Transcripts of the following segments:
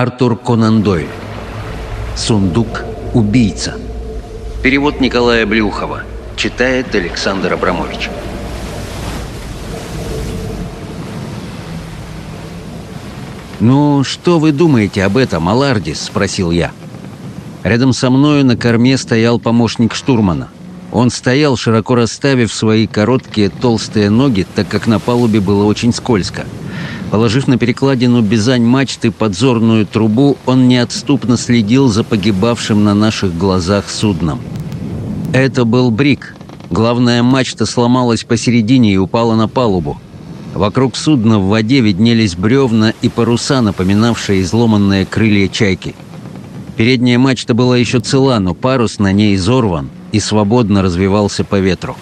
Артур Конан Дойль. Сундук убийца. Перевод Николая Блюхова. Читает Александр Абрамович. «Ну, что вы думаете об этом, Алардис?» – спросил я. Рядом со мною на корме стоял помощник штурмана. Он стоял, широко расставив свои короткие толстые ноги, так как на палубе было очень скользко. Положив на перекладину бизань мачты подзорную трубу, он неотступно следил за погибавшим на наших глазах судном. Это был брик. Главная мачта сломалась посередине и упала на палубу. Вокруг судна в воде виднелись бревна и паруса, напоминавшие изломанные крылья чайки. Передняя мачта была еще цела, но парус на ней изорван и свободно развивался по ветру.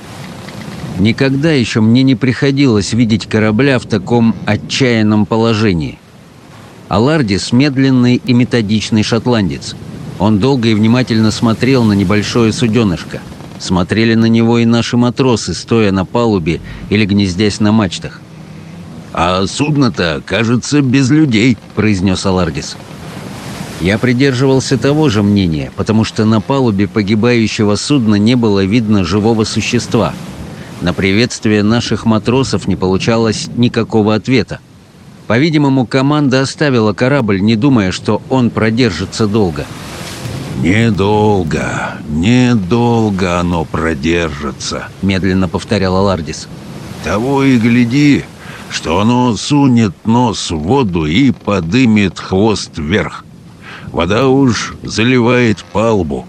Никогда еще мне не приходилось видеть корабля в таком отчаянном положении. Алардис – медленный и методичный шотландец. Он долго и внимательно смотрел на небольшое суденышко. Смотрели на него и наши матросы, стоя на палубе или гнездясь на мачтах. «А судно-то, кажется, без людей», — произнес Алардис. Я придерживался того же мнения, потому что на палубе погибающего судна не было видно живого существа. На приветствие наших матросов не получалось никакого ответа. По-видимому, команда оставила корабль, не думая, что он продержится долго. «Недолго, недолго оно продержится», — медленно повторял Алардис. «Того и гляди, что оно сунет нос в воду и подымет хвост вверх. Вода уж заливает палубу.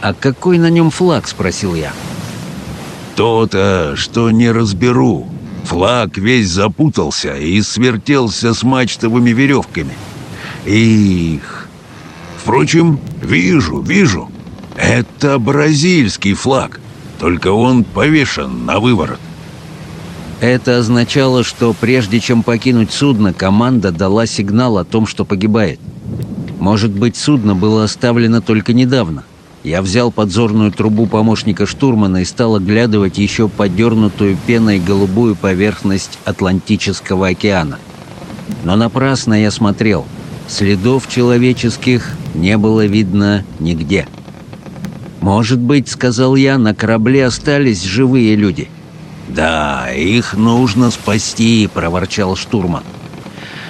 «А какой на нем флаг?» — спросил я. «То-то, что не разберу. Флаг весь запутался и свертелся с мачтовыми веревками. Их! Впрочем, вижу, вижу. Это бразильский флаг, только он повешен на выворот. Это означало, что прежде чем покинуть судно, команда дала сигнал о том, что погибает. Может быть, судно было оставлено только недавно. Я взял подзорную трубу помощника штурмана и стал оглядывать еще подернутую пеной голубую поверхность Атлантического океана. Но напрасно я смотрел. Следов человеческих не было видно нигде. «Может быть, — сказал я, — на корабле остались живые люди». «Да, их нужно спасти», — проворчал штурман.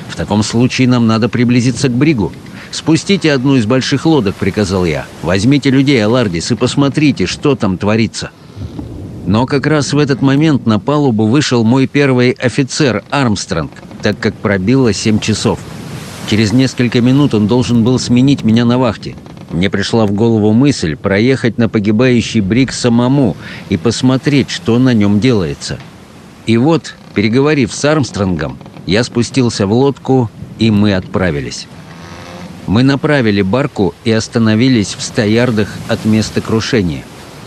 «В таком случае нам надо приблизиться к бригу. Спустите одну из больших лодок», — приказал я. «Возьмите людей, Алардис, и посмотрите, что там творится». Но как раз в этот момент на палубу вышел мой первый офицер Армстронг, так как пробило семь часов. Через несколько минут он должен был сменить меня на вахте. Мне пришла в голову мысль проехать на погибающий брик самому и посмотреть, что на нем делается. И вот, переговорив с Армстронгом, я спустился в лодку, и мы отправились. Мы направили барку и остановились в стоярдах от места крушения.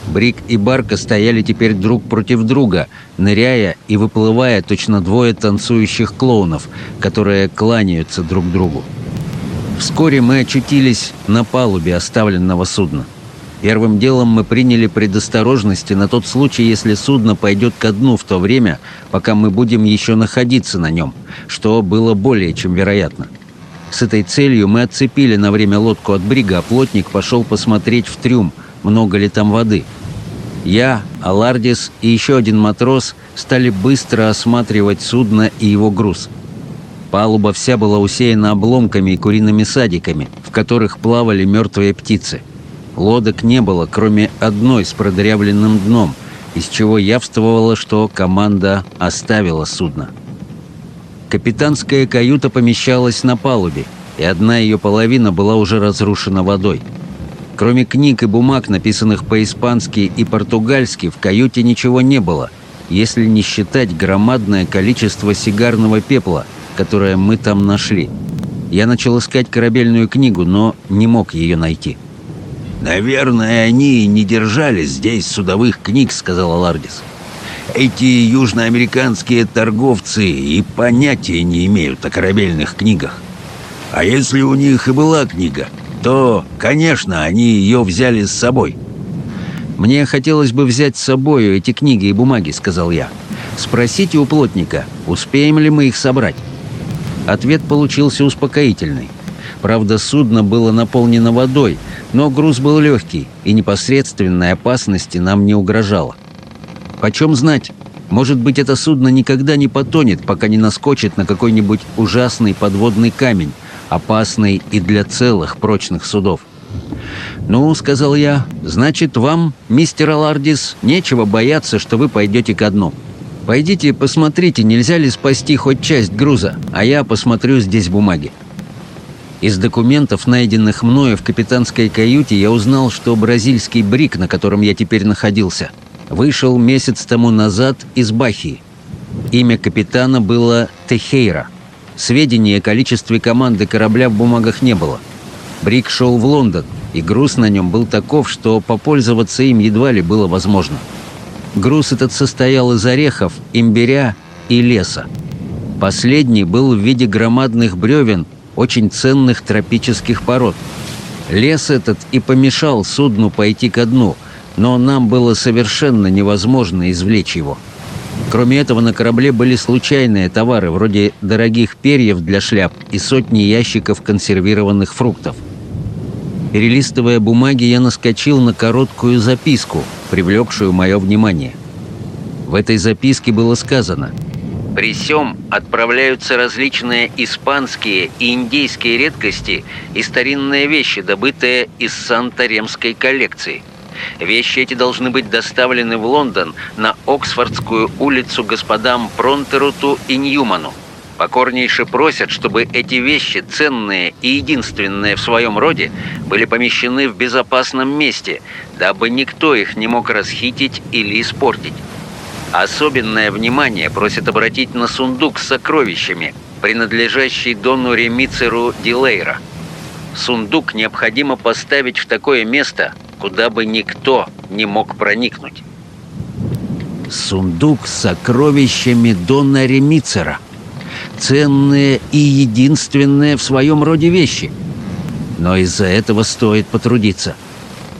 Брик и барка стояли теперь друг против друга, ныряя и выплывая точно двое танцующих клоунов, которые кланяются друг другу. Вскоре мы очутились на палубе оставленного судна. Первым делом мы приняли предосторожности на тот случай, если судно пойдет ко дну в то время, пока мы будем еще находиться на нем, что было более чем вероятно. С этой целью мы отцепили на время лодку от брига, а плотник пошел посмотреть в трюм, много ли там воды. Я, Алардис и еще один матрос стали быстро осматривать судно и его груз – Палуба вся была усеяна обломками и куриными садиками, в которых плавали мертвые птицы. Лодок не было, кроме одной с продырявленным дном, из чего явствовало, что команда оставила судно. Капитанская каюта помещалась на палубе, и одна ее половина была уже разрушена водой. Кроме книг и бумаг, написанных по-испански и португальски, в каюте ничего не было, если не считать громадное количество сигарного пепла – которое мы там нашли. Я начал искать корабельную книгу, но не мог ее найти. «Наверное, они не держали здесь судовых книг», — сказал Алардис. «Эти южноамериканские торговцы и понятия не имеют о корабельных книгах. А если у них и была книга, то, конечно, они ее взяли с собой». «Мне хотелось бы взять с собой эти книги и бумаги», — сказал я. «Спросите у плотника, успеем ли мы их собрать». Ответ получился успокоительный. Правда, судно было наполнено водой, но груз был легкий, и непосредственной опасности нам не угрожало. Почем знать, может быть, это судно никогда не потонет, пока не наскочит на какой-нибудь ужасный подводный камень, опасный и для целых прочных судов. «Ну, — сказал я, — значит, вам, мистер Алардис, нечего бояться, что вы пойдете ко дну. Пойдите посмотрите, нельзя ли спасти хоть часть груза, а я посмотрю здесь бумаги». Из документов, найденных мною в капитанской каюте, я узнал, что бразильский брик, на котором я теперь находился, вышел месяц тому назад из Бахии. Имя капитана было Техейра. Сведений о количестве команды корабля в бумагах не было. Брик шел в Лондон, и груз на нем был таков, что попользоваться им едва ли было возможно. Груз этот состоял из орехов, имбиря и леса. Последний был в виде громадных бревен очень ценных тропических пород. Лес этот и помешал судну пойти ко дну, но нам было совершенно невозможно извлечь его. Кроме этого, на корабле были случайные товары, вроде дорогих перьев для шляп и сотни ящиков консервированных фруктов. Перелистывая бумаги, я наскочил на короткую записку, привлекшую мое внимание. В этой записке было сказано «При сём отправляются различные испанские и индейские редкости и старинные вещи, добытые из Санта-Ремской коллекции». Вещи эти должны быть доставлены в Лондон на Оксфордскую улицу господам Пронтеруту и Ньюману. Покорнейше просят, чтобы эти вещи, ценные и единственные в своем роде, были помещены в безопасном месте, дабы никто их не мог расхитить или испортить. Особенное внимание просят обратить на сундук с сокровищами, принадлежащий Дону Ремицеру Дилейра. Сундук необходимо поставить в такое место, куда бы никто не мог проникнуть. Сундук с сокровищами Дона Ремицера – ценные и единственные в своем роде вещи. Но из-за этого стоит потрудиться.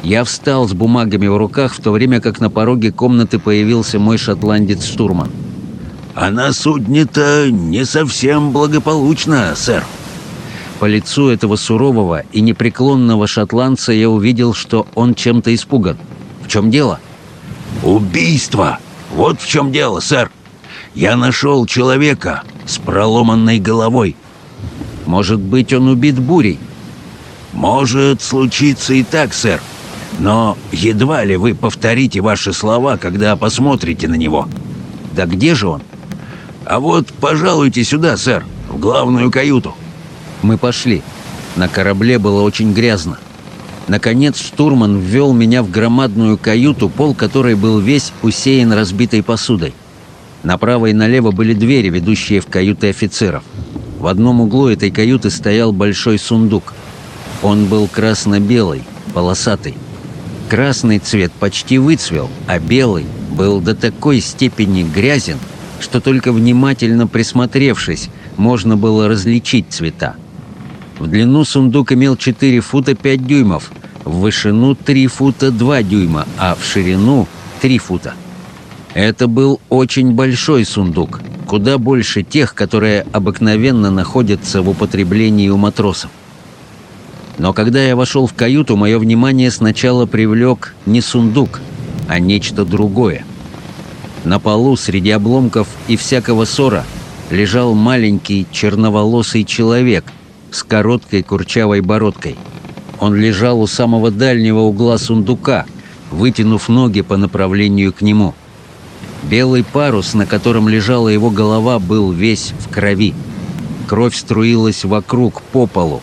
Я встал с бумагами в руках, в то время как на пороге комнаты появился мой шотландец-штурман. «А на судне-то не совсем благополучно, сэр». По лицу этого сурового и непреклонного шотландца я увидел, что он чем-то испуган. В чем дело? «Убийство! Вот в чем дело, сэр!» Я нашел человека с проломанной головой. Может быть, он убит бурей? Может случиться и так, сэр. Но едва ли вы повторите ваши слова, когда посмотрите на него. Да где же он? А вот пожалуйте сюда, сэр, в главную каюту. Мы пошли. На корабле было очень грязно. Наконец штурман ввел меня в громадную каюту, пол которой был весь усеян разбитой посудой. Направо и налево были двери, ведущие в каюты офицеров. В одном углу этой каюты стоял большой сундук. Он был красно-белый, полосатый. Красный цвет почти выцвел, а белый был до такой степени грязен, что только внимательно присмотревшись, можно было различить цвета. В длину сундук имел 4 фута 5 дюймов, в вышину 3 фута 2 дюйма, а в ширину 3 фута. Это был очень большой сундук, куда больше тех, которые обыкновенно находятся в употреблении у матросов. Но когда я вошел в каюту, мое внимание сначала привлек не сундук, а нечто другое. На полу среди обломков и всякого ссора лежал маленький черноволосый человек с короткой курчавой бородкой. Он лежал у самого дальнего угла сундука, вытянув ноги по направлению к нему – Белый парус, на котором лежала его голова, был весь в крови. Кровь струилась вокруг, по полу.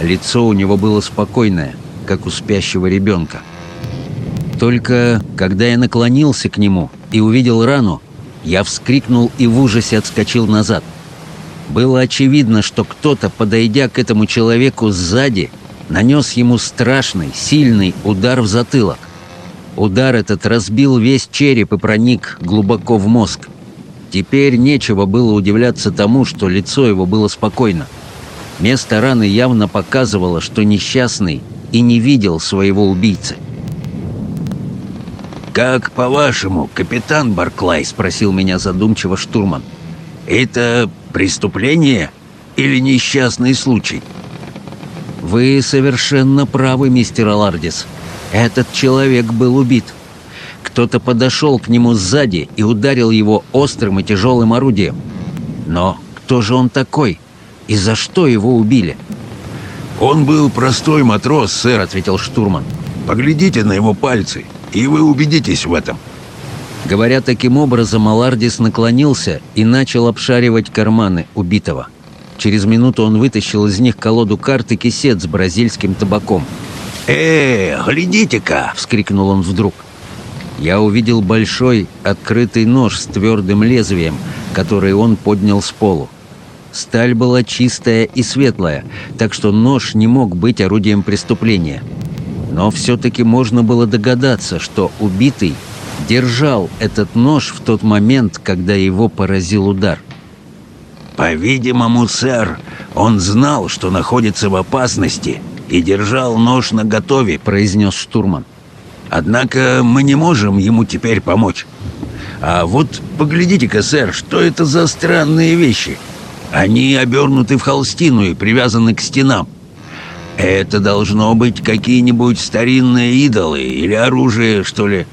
Лицо у него было спокойное, как у спящего ребенка. Только когда я наклонился к нему и увидел рану, я вскрикнул и в ужасе отскочил назад. Было очевидно, что кто-то, подойдя к этому человеку сзади, нанес ему страшный, сильный удар в затылок. Удар этот разбил весь череп и проник глубоко в мозг. Теперь нечего было удивляться тому, что лицо его было спокойно. Место раны явно показывало, что несчастный и не видел своего убийцы. «Как по-вашему, капитан Барклай?» — спросил меня задумчиво штурман. «Это преступление или несчастный случай?» «Вы совершенно правы, мистер Алардис. Этот человек был убит. Кто-то подошел к нему сзади и ударил его острым и тяжелым орудием. Но кто же он такой? И за что его убили?» «Он был простой матрос, сэр», — ответил штурман. «Поглядите на его пальцы, и вы убедитесь в этом». Говоря таким образом, Алардис наклонился и начал обшаривать карманы убитого. Через минуту он вытащил из них колоду карт и кисет с бразильским табаком. «Э, глядите-ка!» — вскрикнул он вдруг. Я увидел большой открытый нож с твердым лезвием, который он поднял с полу. Сталь была чистая и светлая, так что нож не мог быть орудием преступления. Но все-таки можно было догадаться, что убитый держал этот нож в тот момент, когда его поразил удар. «По-видимому, сэр, он знал, что находится в опасности и держал нож наготове», — произнес штурман. «Однако мы не можем ему теперь помочь. А вот поглядите-ка, сэр, что это за странные вещи?» Они обернуты в холстину и привязаны к стенам. Это должно быть какие-нибудь старинные идолы или оружие, что ли?»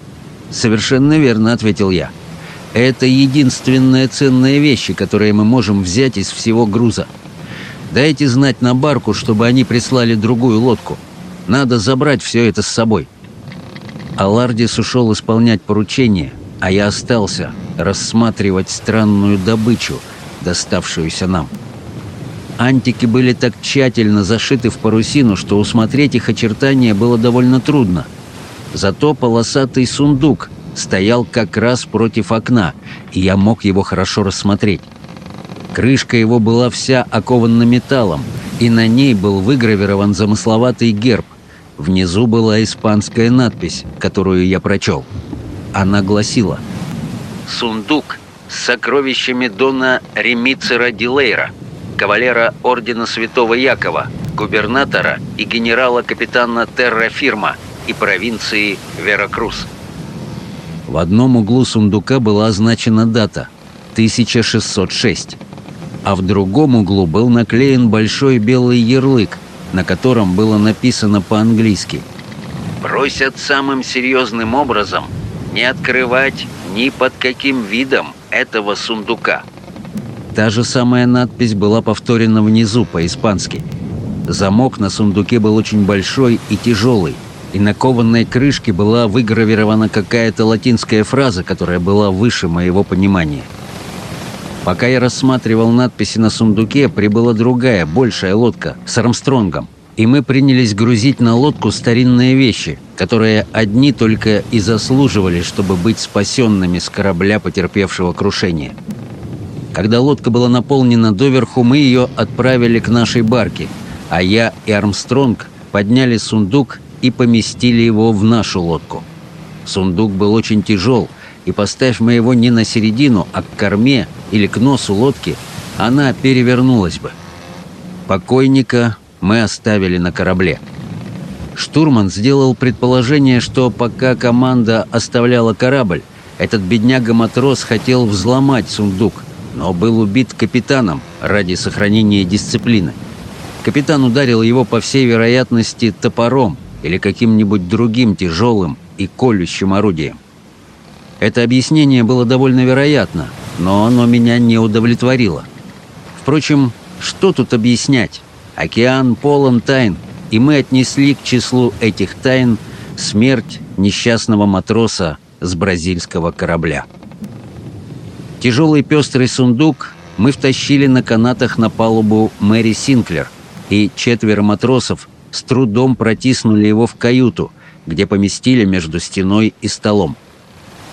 «Совершенно верно», — ответил я. «Это единственная ценная вещь, которые мы можем взять из всего груза. Дайте знать на барку, чтобы они прислали другую лодку. Надо забрать все это с собой». Алардис ушел исполнять поручение, а я остался рассматривать странную добычу — доставшуюся нам. Антики были так тщательно зашиты в парусину, что усмотреть их очертания было довольно трудно. Зато полосатый сундук стоял как раз против окна, и я мог его хорошо рассмотреть. Крышка его была вся окована металлом, и на ней был выгравирован замысловатый герб. Внизу была испанская надпись, которую я прочел. Она гласила «Сундук с сокровищами Дона Ремицера Дилейра, кавалера Ордена Святого Якова, губернатора и генерала-капитана Террафирма и провинции Веракрус. В одном углу сундука была означена дата – 1606, а в другом углу был наклеен большой белый ярлык, на котором было написано по-английски «Просят самым серьезным образом не открывать ни под каким видом этого сундука. Та же самая надпись была повторена внизу по-испански. Замок на сундуке был очень большой и тяжелый, и на кованной крышке была выгравирована какая-то латинская фраза, которая была выше моего понимания. Пока я рассматривал надписи на сундуке, прибыла другая, большая лодка с Армстронгом – и мы принялись грузить на лодку старинные вещи, которые одни только и заслуживали, чтобы быть спасенными с корабля, потерпевшего крушение. Когда лодка была наполнена доверху, мы ее отправили к нашей барке, а я и Армстронг подняли сундук и поместили его в нашу лодку. Сундук был очень тяжел, и поставь мы его не на середину, а к корме или к носу лодки, она перевернулась бы. Покойника мы оставили на корабле. Штурман сделал предположение, что пока команда оставляла корабль, этот бедняга-матрос хотел взломать сундук, но был убит капитаном ради сохранения дисциплины. Капитан ударил его, по всей вероятности, топором или каким-нибудь другим тяжелым и колющим орудием. Это объяснение было довольно вероятно, но оно меня не удовлетворило. Впрочем, что тут объяснять? Океан полон тайн, и мы отнесли к числу этих тайн смерть несчастного матроса с бразильского корабля. Тяжелый пестрый сундук мы втащили на канатах на палубу Мэри Синклер, и четверо матросов с трудом протиснули его в каюту, где поместили между стеной и столом.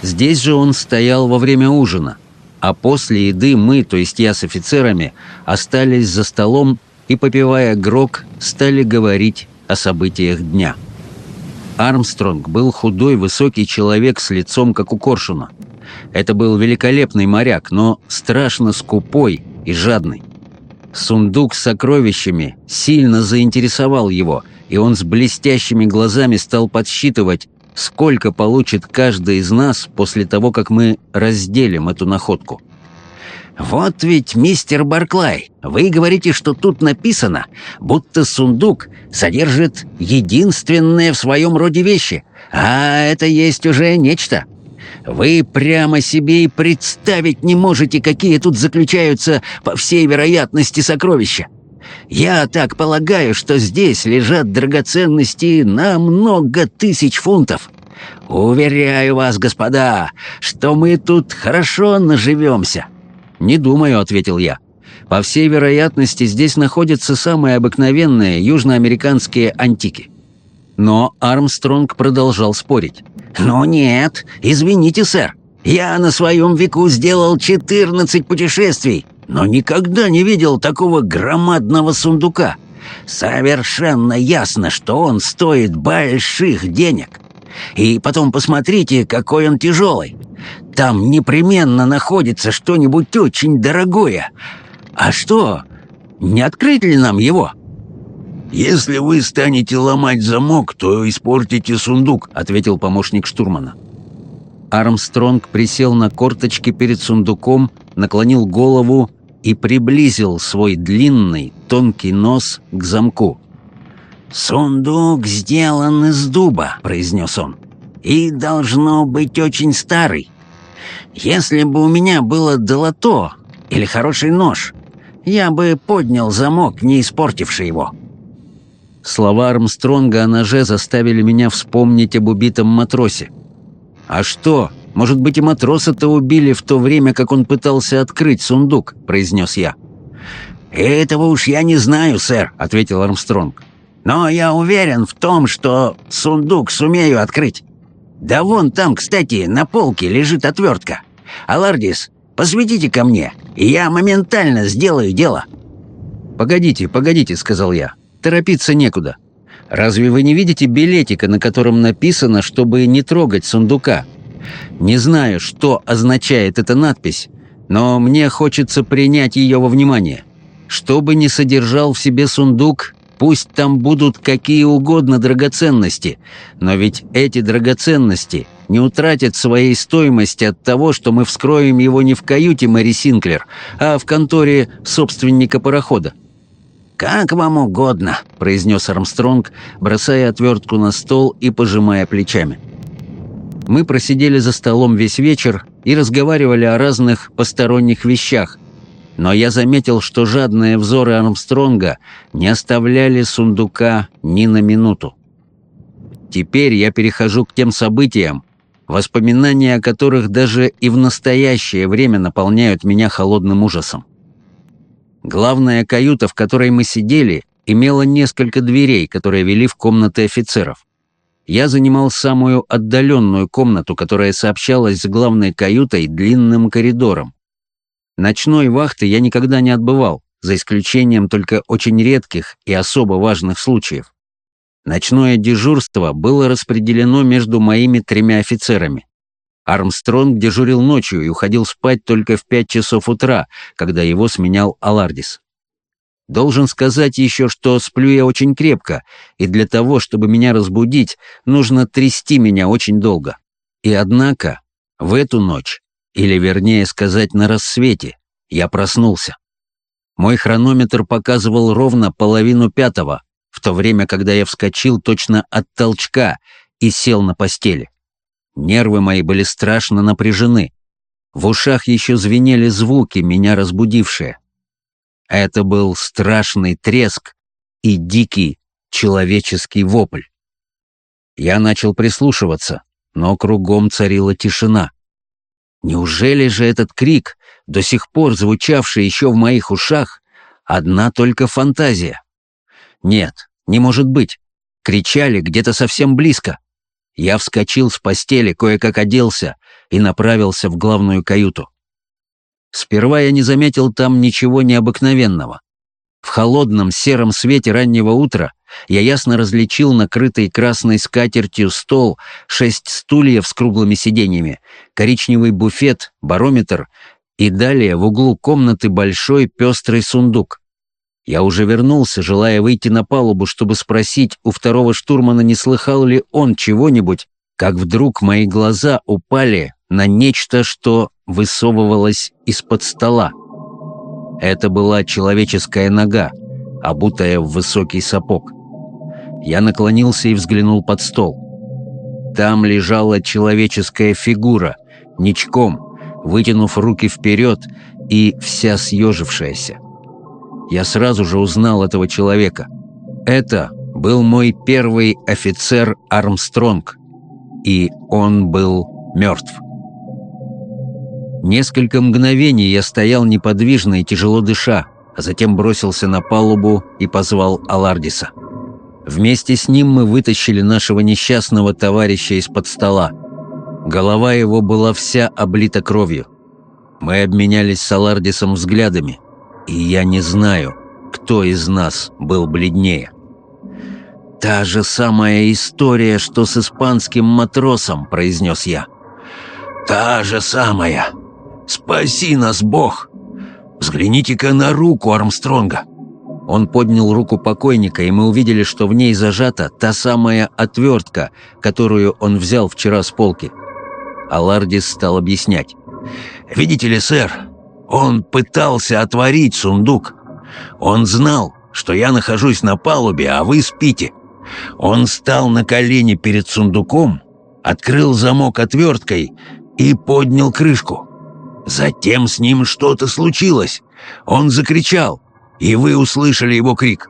Здесь же он стоял во время ужина, а после еды мы, то есть я с офицерами, остались за столом и, попивая грок, стали говорить о событиях дня. Армстронг был худой, высокий человек с лицом, как у коршуна. Это был великолепный моряк, но страшно скупой и жадный. Сундук с сокровищами сильно заинтересовал его, и он с блестящими глазами стал подсчитывать, сколько получит каждый из нас после того, как мы разделим эту находку. «Вот ведь, мистер Барклай, вы говорите, что тут написано, будто сундук содержит единственное в своем роде вещи, а это есть уже нечто. Вы прямо себе и представить не можете, какие тут заключаются, по всей вероятности, сокровища. Я так полагаю, что здесь лежат драгоценности на много тысяч фунтов. Уверяю вас, господа, что мы тут хорошо наживемся». «Не думаю», — ответил я. «По всей вероятности, здесь находятся самые обыкновенные южноамериканские антики». Но Армстронг продолжал спорить. «Ну нет, извините, сэр. Я на своем веку сделал 14 путешествий, но никогда не видел такого громадного сундука. Совершенно ясно, что он стоит больших денег. И потом посмотрите, какой он тяжелый. Там непременно находится что-нибудь очень дорогое. А что, не открыть ли нам его?» «Если вы станете ломать замок, то испортите сундук», — ответил помощник штурмана. Армстронг присел на корточки перед сундуком, наклонил голову и приблизил свой длинный, тонкий нос к замку. «Сундук сделан из дуба», — произнес он, — «и должно быть очень старый. Если бы у меня было долото или хороший нож, я бы поднял замок, не испортивший его». Слова Армстронга о ноже заставили меня вспомнить об убитом матросе. «А что? Может быть, и матроса-то убили в то время, как он пытался открыть сундук?» — произнес я. «Этого уж я не знаю, сэр», — ответил Армстронг. «Но я уверен в том, что сундук сумею открыть. Да вон там, кстати, на полке лежит отвертка. Алардис, посветите ко мне, и я моментально сделаю дело». «Погодите, погодите», — сказал я. Торопиться некуда. Разве вы не видите билетика, на котором написано, чтобы не трогать сундука? Не знаю, что означает эта надпись, но мне хочется принять ее во внимание. Что бы ни содержал в себе сундук, пусть там будут какие угодно драгоценности, но ведь эти драгоценности не утратят своей стоимости от того, что мы вскроем его не в каюте Мэри Синклер, а в конторе собственника парохода. «Как вам угодно», — произнес Армстронг, бросая отвертку на стол и пожимая плечами. Мы просидели за столом весь вечер и разговаривали о разных посторонних вещах, но я заметил, что жадные взоры Армстронга не оставляли сундука ни на минуту. Теперь я перехожу к тем событиям, воспоминания о которых даже и в настоящее время наполняют меня холодным ужасом. Главная каюта, в которой мы сидели, имела несколько дверей, которые вели в комнаты офицеров. Я занимал самую отдаленную комнату, которая сообщалась с главной каютой длинным коридором. Ночной вахты я никогда не отбывал, за исключением только очень редких и особо важных случаев. Ночное дежурство было распределено между моими тремя офицерами. Армстронг дежурил ночью и уходил спать только в пять часов утра, когда его сменял Алардис. Должен сказать еще, что сплю я очень крепко, и для того, чтобы меня разбудить, нужно трясти меня очень долго. И однако, в эту ночь, или вернее сказать на рассвете, я проснулся. Мой хронометр показывал ровно половину пятого, в то время, когда я вскочил точно от толчка и сел на постели. Нервы мои были страшно напряжены. В ушах еще звенели звуки, меня разбудившие. Это был страшный треск и дикий человеческий вопль. Я начал прислушиваться, но кругом царила тишина. Неужели же этот крик, до сих пор звучавший еще в моих ушах, одна только фантазия? Нет, не может быть. Кричали где-то совсем близко. Я вскочил с постели, кое-как оделся и направился в главную каюту. Сперва я не заметил там ничего необыкновенного. В холодном сером свете раннего утра я ясно различил накрытый красной скатертью стол, шесть стульев с круглыми сиденьями, коричневый буфет, барометр и далее в углу комнаты большой пестрый сундук. Я уже вернулся, желая выйти на палубу, чтобы спросить у второго штурмана, не слыхал ли он чего-нибудь, как вдруг мои глаза упали на нечто, что высовывалось из-под стола. Это была человеческая нога, обутая в высокий сапог. Я наклонился и взглянул под стол. Там лежала человеческая фигура, ничком, вытянув руки вперед и вся съежившаяся. Я сразу же узнал этого человека. Это был мой первый офицер Армстронг, и он был мертв. Несколько мгновений я стоял неподвижно и тяжело дыша, а затем бросился на палубу и позвал Алардиса. Вместе с ним мы вытащили нашего несчастного товарища из-под стола. Голова его была вся облита кровью. Мы обменялись с Алардисом взглядами, и я не знаю, кто из нас был бледнее. «Та же самая история, что с испанским матросом», — произнес я. «Та же самая. Спаси нас, Бог! Взгляните-ка на руку Армстронга». Он поднял руку покойника, и мы увидели, что в ней зажата та самая отвертка, которую он взял вчера с полки. Алардис стал объяснять. «Видите ли, сэр, он пытался отворить сундук. Он знал, что я нахожусь на палубе, а вы спите. Он стал на колени перед сундуком, открыл замок отверткой и поднял крышку. Затем с ним что-то случилось. Он закричал, и вы услышали его крик.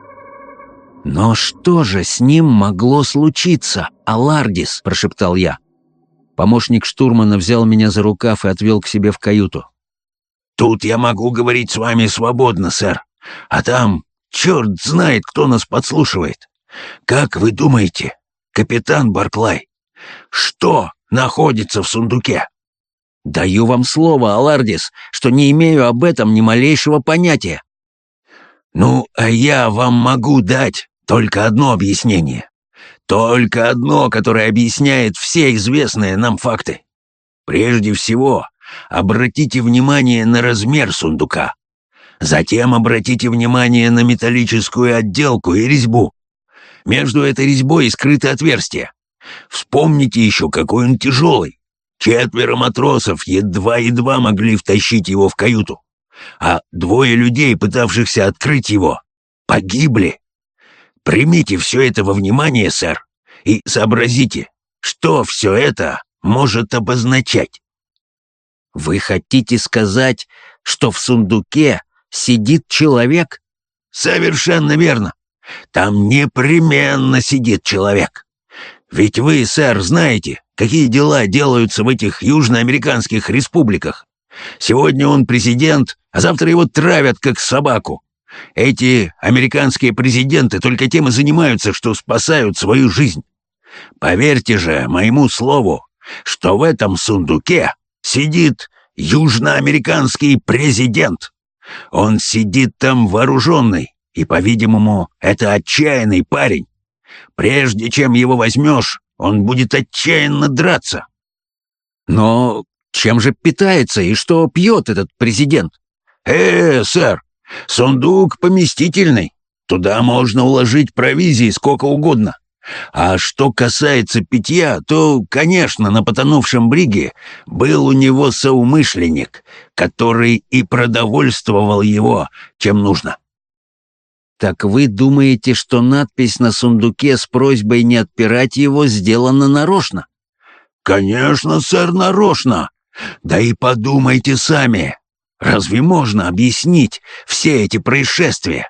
«Но что же с ним могло случиться, Алардис?» – прошептал я. Помощник штурмана взял меня за рукав и отвел к себе в каюту. «Тут я могу говорить с вами свободно, сэр. А там черт знает, кто нас подслушивает. Как вы думаете, капитан Барклай, что находится в сундуке?» «Даю вам слово, Алардис, что не имею об этом ни малейшего понятия». «Ну, а я вам могу дать только одно объяснение. Только одно, которое объясняет все известные нам факты. Прежде всего, обратите внимание на размер сундука. Затем обратите внимание на металлическую отделку и резьбу. Между этой резьбой скрыто отверстие. Вспомните еще, какой он тяжелый. Четверо матросов едва-едва могли втащить его в каюту. А двое людей, пытавшихся открыть его, погибли. Примите все это во внимание, сэр, и сообразите, что все это может обозначать. Вы хотите сказать, что в сундуке сидит человек? Совершенно верно. Там непременно сидит человек. Ведь вы, сэр, знаете, какие дела делаются в этих южноамериканских республиках. Сегодня он президент, а завтра его травят, как собаку. Эти американские президенты только тем и занимаются, что спасают свою жизнь. Поверьте же моему слову, что в этом сундуке сидит южноамериканский президент. Он сидит там вооруженный, и, по-видимому, это отчаянный парень. Прежде чем его возьмешь, он будет отчаянно драться. Но чем же питается и что пьет этот президент? Э, сэр, сундук поместительный. Туда можно уложить провизии сколько угодно. А что касается питья, то, конечно, на потонувшем бриге был у него соумышленник, который и продовольствовал его, чем нужно. «Так вы думаете, что надпись на сундуке с просьбой не отпирать его сделана нарочно?» «Конечно, сэр, нарочно. Да и подумайте сами. Разве можно объяснить все эти происшествия?»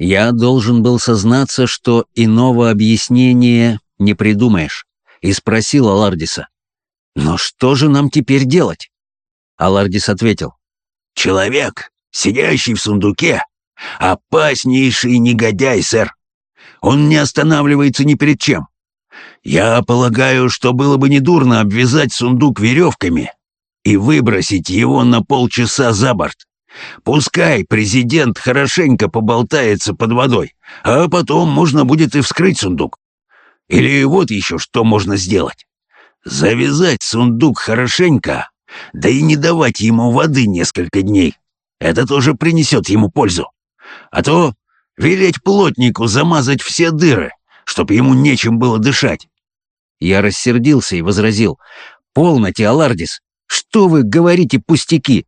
Я должен был сознаться, что иного объяснения не придумаешь, и спросил Алардиса. «Но что же нам теперь делать?» Алардис ответил. «Человек, сидящий в сундуке, Опаснейший негодяй, сэр. Он не останавливается ни перед чем. Я полагаю, что было бы недурно обвязать сундук веревками и выбросить его на полчаса за борт. Пускай президент хорошенько поболтается под водой, а потом можно будет и вскрыть сундук. Или вот еще что можно сделать. Завязать сундук хорошенько, да и не давать ему воды несколько дней. Это тоже принесет ему пользу. А то велеть плотнику замазать все дыры, чтоб ему нечем было дышать. Я рассердился и возразил. «Полноте, Алардис! Что вы говорите пустяки?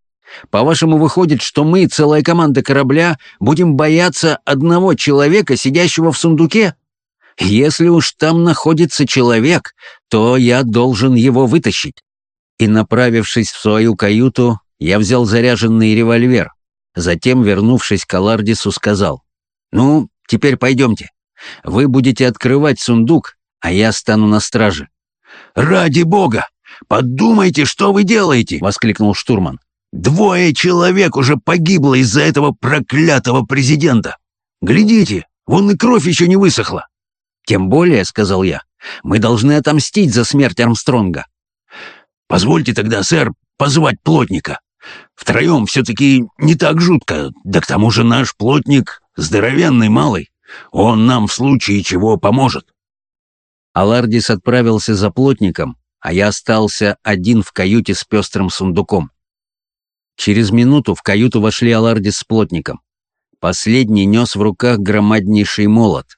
По-вашему, выходит, что мы, целая команда корабля, будем бояться одного человека, сидящего в сундуке? Если уж там находится человек, то я должен его вытащить. И, направившись в свою каюту, я взял заряженный револьвер. Затем, вернувшись к Алардису, сказал, «Ну, теперь пойдемте. Вы будете открывать сундук, а я стану на страже». «Ради бога! Подумайте, что вы делаете!» — воскликнул штурман. «Двое человек уже погибло из-за этого проклятого президента! Глядите, вон и кровь еще не высохла!» «Тем более, — сказал я, — мы должны отомстить за смерть Армстронга». «Позвольте тогда, сэр, позвать плотника. Втроем все-таки не так жутко, да к тому же наш плотник здоровенный малый. Он нам в случае чего поможет». Алардис отправился за плотником, а я остался один в каюте с пестрым сундуком. Через минуту в каюту вошли Алардис с плотником. Последний нес в руках громаднейший молот.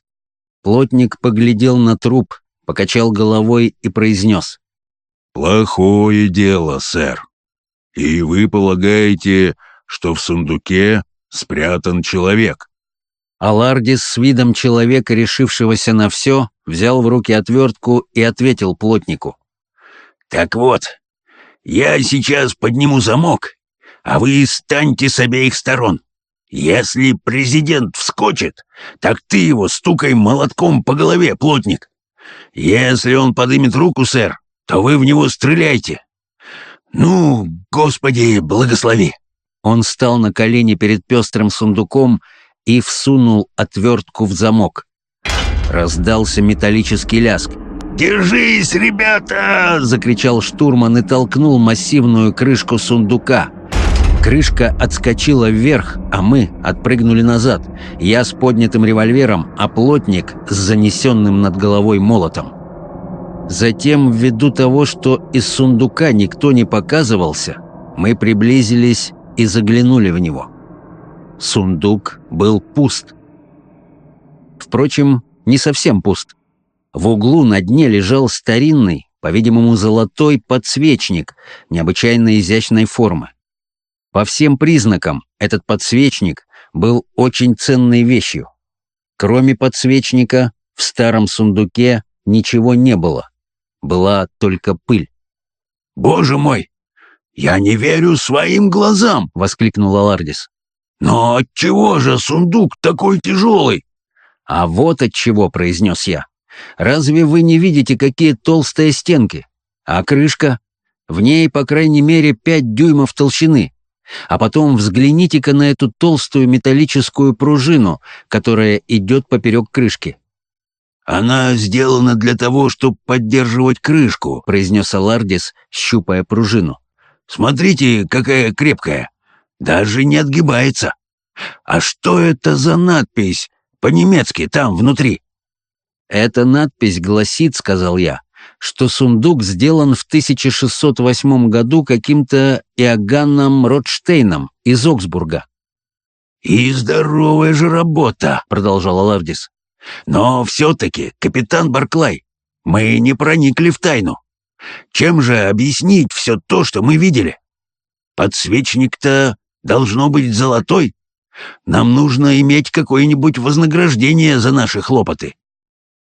Плотник поглядел на труп, покачал головой и произнес. «Плохое дело, сэр. И вы полагаете, что в сундуке спрятан человек?» Алардис с видом человека, решившегося на все, взял в руки отвертку и ответил плотнику. «Так вот, я сейчас подниму замок, а вы станьте с обеих сторон. Если президент вскочит, так ты его стукай молотком по голове, плотник. Если он подымет руку, сэр, то вы в него стреляйте. Ну, Господи, благослови!» Он стал на колени перед пестрым сундуком и всунул отвертку в замок. Раздался металлический ляск. «Держись, ребята!» — закричал штурман и толкнул массивную крышку сундука. Крышка отскочила вверх, а мы отпрыгнули назад. Я с поднятым револьвером, а плотник с занесенным над головой молотом. Затем, ввиду того, что из сундука никто не показывался, мы приблизились и заглянули в него. Сундук был пуст. Впрочем, не совсем пуст. В углу на дне лежал старинный, по-видимому, золотой подсвечник необычайно изящной формы. По всем признакам этот подсвечник был очень ценной вещью. Кроме подсвечника, в старом сундуке ничего не было. Была только пыль. «Боже мой! Я не верю своим глазам!» — воскликнул Алардис. «Но отчего же сундук такой тяжелый?» «А вот отчего», — произнес я. Разве вы не видите, какие толстые стенки? А крышка? В ней, по крайней мере, пять дюймов толщины. А потом взгляните-ка на эту толстую металлическую пружину, которая идет поперек крышки. «Она сделана для того, чтобы поддерживать крышку», — произнес Алардис, щупая пружину. «Смотрите, какая крепкая. Даже не отгибается. А что это за надпись по-немецки там внутри?» «Эта надпись гласит, — сказал я, — что сундук сделан в 1608 году каким-то Иоганном Ротштейном из Оксбурга». «И здоровая же работа!» — продолжал Алардис. «Но все-таки, капитан Барклай, мы не проникли в тайну. Чем же объяснить все то, что мы видели? Подсвечник-то должно быть золотой. Нам нужно иметь какое-нибудь вознаграждение за наши хлопоты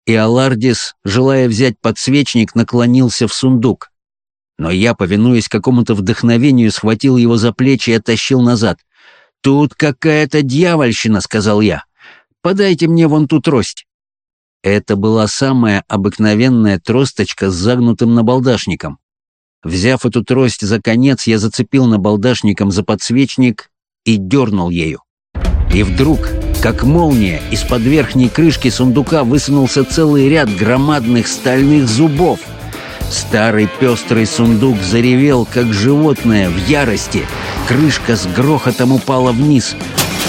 и Алардис, желая взять подсвечник, наклонился в сундук. Но я, повинуясь какому-то вдохновению, схватил его за плечи и оттащил назад. «Тут какая-то дьявольщина», — сказал я. «Подайте мне вон ту трость». Это была самая обыкновенная тросточка с загнутым набалдашником. Взяв эту трость за конец, я зацепил набалдашником за подсвечник и дернул ею. И вдруг как молния, из-под верхней крышки сундука высунулся целый ряд громадных стальных зубов. Старый пестрый сундук заревел, как животное, в ярости. Крышка с грохотом упала вниз.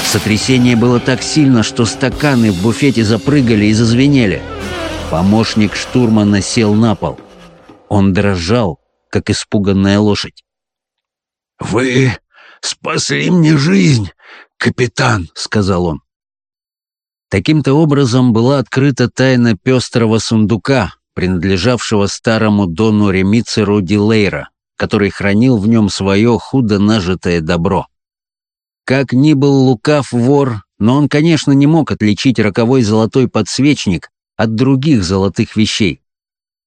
Сотрясение было так сильно, что стаканы в буфете запрыгали и зазвенели. Помощник штурмана сел на пол. Он дрожал, как испуганная лошадь. «Вы спасли мне жизнь, капитан», — сказал он. Таким-то образом была открыта тайна пестрого сундука, принадлежавшего старому дону Ремицеру Дилейра, который хранил в нем свое худо нажитое добро. Как ни был лукав вор, но он, конечно, не мог отличить роковой золотой подсвечник от других золотых вещей.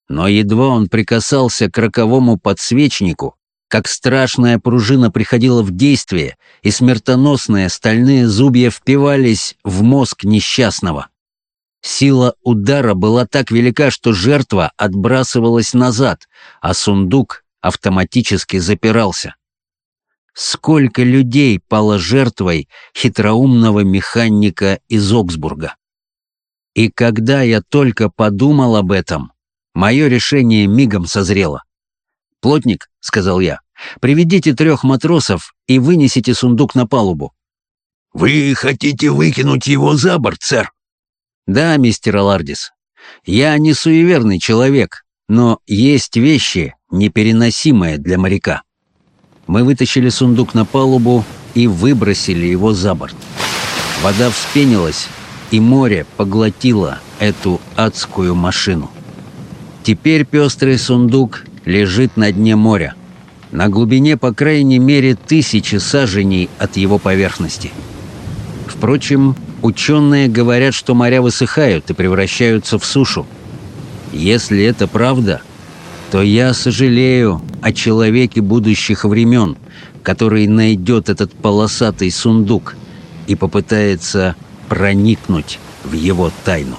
Но едва он прикасался к роковому подсвечнику, как страшная пружина приходила в действие, и смертоносные стальные зубья впивались в мозг несчастного. Сила удара была так велика, что жертва отбрасывалась назад, а сундук автоматически запирался. Сколько людей пало жертвой хитроумного механика из Оксбурга. И когда я только подумал об этом, мое решение мигом созрело. «Плотник», — сказал я, — «приведите трех матросов и вынесите сундук на палубу». «Вы хотите выкинуть его за борт, сэр?» «Да, мистер Алардис. Я не суеверный человек, но есть вещи, непереносимые для моряка». Мы вытащили сундук на палубу и выбросили его за борт. Вода вспенилась, и море поглотило эту адскую машину. Теперь пестрый сундук лежит на дне моря, на глубине по крайней мере тысячи саженей от его поверхности. Впрочем, ученые говорят, что моря высыхают и превращаются в сушу. Если это правда, то я сожалею о человеке будущих времен, который найдет этот полосатый сундук и попытается проникнуть в его тайну.